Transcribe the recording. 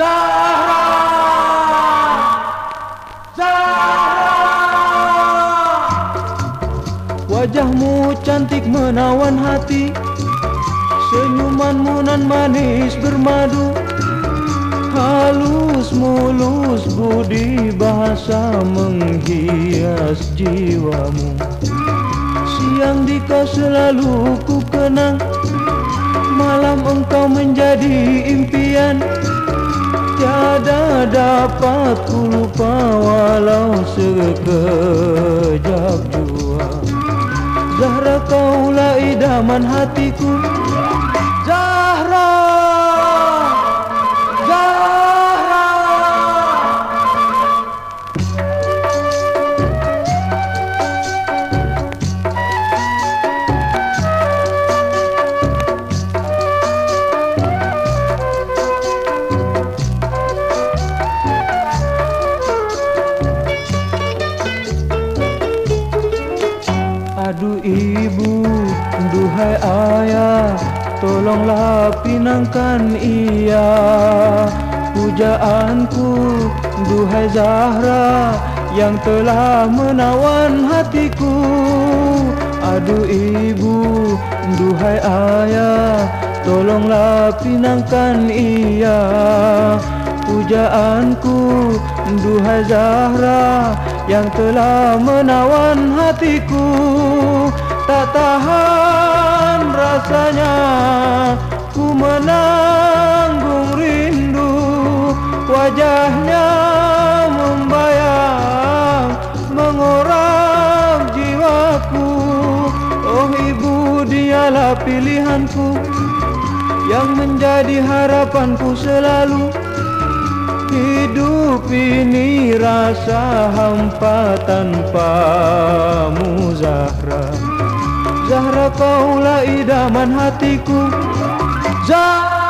Zahra! Zahra Wajahmu cantik menawan hati. Senyumanmu nan manis bermadu. Halus mulus budi bahasa menghias jiwamu. Siang di kau selalu ku kenang. Malam engkau menjadi impian Tiada dapat ku lupa walau sekejap jua. Zahra kaulah idaman hatiku Aduh ibu, duhai ayah Tolonglah pinangkan ia. Pujaanku, duhai Zahra Yang telah menawan hatiku. Aduh ibu, duhai ayah Tolonglah pinangkan ia. Pujaanku, duhai Zahra yang telah menawan hatiku. Tak tahan rasanya ku menanggung rindu. Wajahnya membayang mengorak jiwaku. Oh ibu dialah pilihanku yang menjadi harapanku selalu. Hidup ini rasa hampa tanpamu Zahra Zahra kaulah idaman hatiku. Zahra